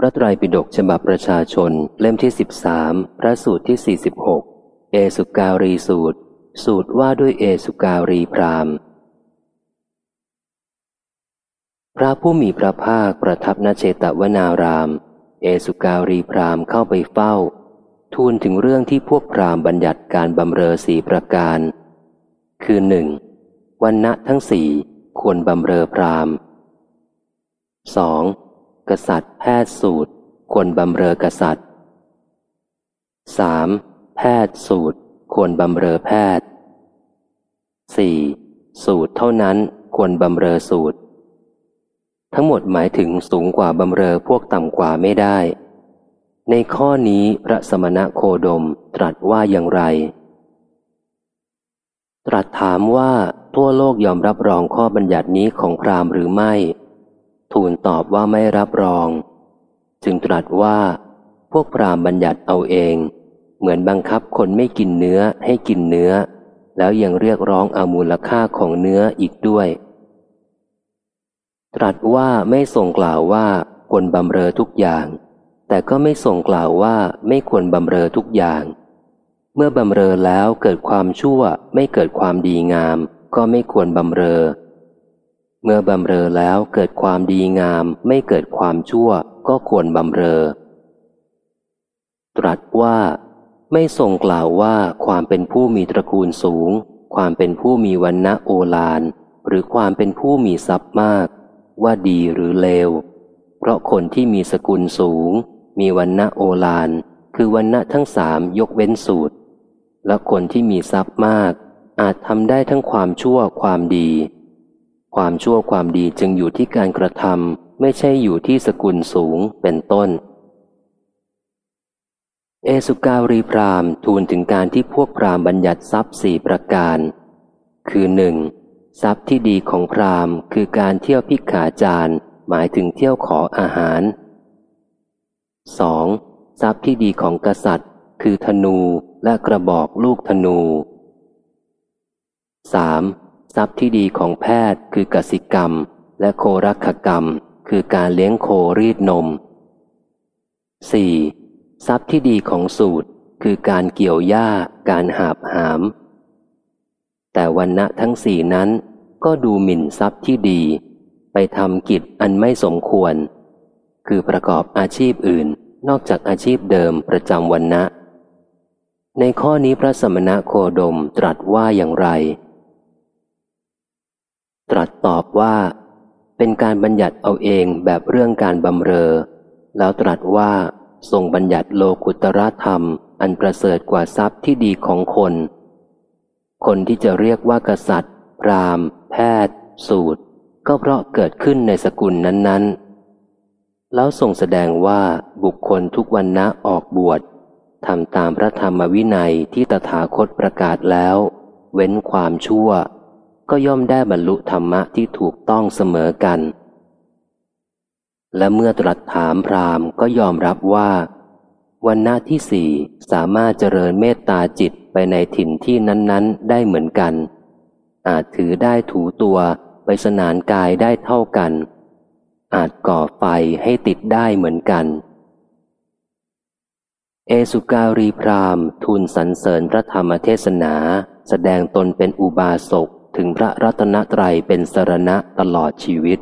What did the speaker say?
พระไตรปิฎกฉบับประชาชนเล่มที่สิบสามพระสูตรที่สี่สิบหกเอสุการีสูตร สูตรว่าด้วยเอสุการีพรามพระผู้มีพระภาคประทับณเชตวนาราม เอสุการีพรามเข้าไปเฝ้า ทูลถึงเรื่องที่พวกพรามบัญญัติการบำเรอสีประการ คือหนึ่งวันณะทั้งสี่ควรบำเรอพรามสอง กษัตริย์ แพทย์สูตร ควรบำเรอกษัตริย์ 3. แพทย์สูตร ควรบำเรอแพทย์ 4. สูตรเท่านั้นควรบำเรอสูตร ทั้งหมดหมายถึงสูงกว่าบำเรอพวกต่ำกว่าไม่ได้ ในข้อนี้พระสมณะโคดมตรัสว่าอย่างไร ตรัสถามว่าทั่วโลกยอมรับรองข้อบัญญัตินี้ของพราหมณ์หรือไม่ ทูลตอบว่าไม่รับรอง จึงตรัสว่า พวกพรามบัญญัติเอาเอง เหมือนบังคับคนไม่กินเนื้อให้กินเนื้อ แล้วยังเรียกร้องเอามูลค่าของเนื้ออีกด้วย ตรัสว่าไม่ทรงกล่าวว่าควรบำเรอทุกอย่าง แต่ก็ไม่ทรงกล่าวว่าไม่ควรบำเรอทุกอย่าง เมื่อบำเรอแล้วเกิดความชั่วไม่เกิดความดีงาม ก็ไม่ควรบำเรอ มื่อบำเรอแล้วเกิดความดีงามไม่เกิดความชั่วก็ควรบำเรอ ตรัสว่า ไม่ทรงกล่าวว่าความเป็นผู้มีตระกูลสูง ความเป็นผู้มีวันณะโอฬารหรือความเป็นผู้มีทรัพย์มาก ว่าดีหรือเลว เพราะคนที่มีสกุลสูง มีวันณะโอฬารคือวันณะทั้งสามยกเว้นสูตร และคนที่มีทรัพย์มาก อาจทำได้ทั้งความชั่วความดี ความชั่วความดีจึงอยู่ที่การกระทำไม่ใช่อยู่ที่สกุลสูงเป็นต้น เอสุการีพรามทูลถึงการที่พวกพรามบัญญัติทรัพย์สี่ประการ คือหนึ่งทรัพย์ที่ดีของพรามคือการเที่ยวพิกขาจารหมายถึงเที่ยวขออาหาร 2. ทรัพย์ที่ดีของกษัตริย์ คือธนูและกระบอกลูกธนู 3. ทรัพย์ที่ดีของแพทย์คือกสิกรรม และโครักขกรรม คือการเลี้ยงโครีดนม 4. ทรัพย์ที่ดีของสูตรคือการเกี่ยวหญ้า การหาบหาม แต่วันณะทั้งสี่นั้นก็ดูหมิ่นทรัพย์ที่ดี ไปทำกิจอันไม่สมควร คือประกอบอาชีพอื่นนอกจากอาชีพเดิมประจำวันนะในข้อนี้พระสมณะโคดมตรัสว่าอย่างไร ตรัสตอบว่า เป็นการบัญญัติเอาเองแบบเรื่องการบำเรอ แล้วตรัสว่าทรงบัญญัติโลกุตรธรรม อันประเสริฐกว่าทรัพย์ที่ดีของคน คนที่จะเรียกว่ากษัตริย์ พราหมณ์ แพทย์ สูตร ก็เพราะเกิดขึ้นในสกุลนั้น ๆ แล้วทรงแสดงว่าบุคคลทุกวันนะออกบวชทำตามพระธรรมวินัยที่ตถาคตประกาศแล้ว เว้นความชั่ว ก็ย่อมได้บรรลุธรรมะที่ถูกต้องเสมอกัน และเมื่อตรัสถามพราหมณ์ก็ยอมรับว่าวันหน้าที่สี่สามารถเจริญเมตตาจิตไปในถิ่นที่นั้น ๆ ได้เหมือนกัน อาจถือได้ถูตัวไปสนานกายได้เท่ากัน อาจก่อไฟให้ติดได้เหมือนกัน เอสุการีพรามทูลสรรเสริญพระธรรมเทศนา แสดงตนเป็นอุบาสก ถึงพระรัตนตรัยเป็นสรณะตลอดชีวิต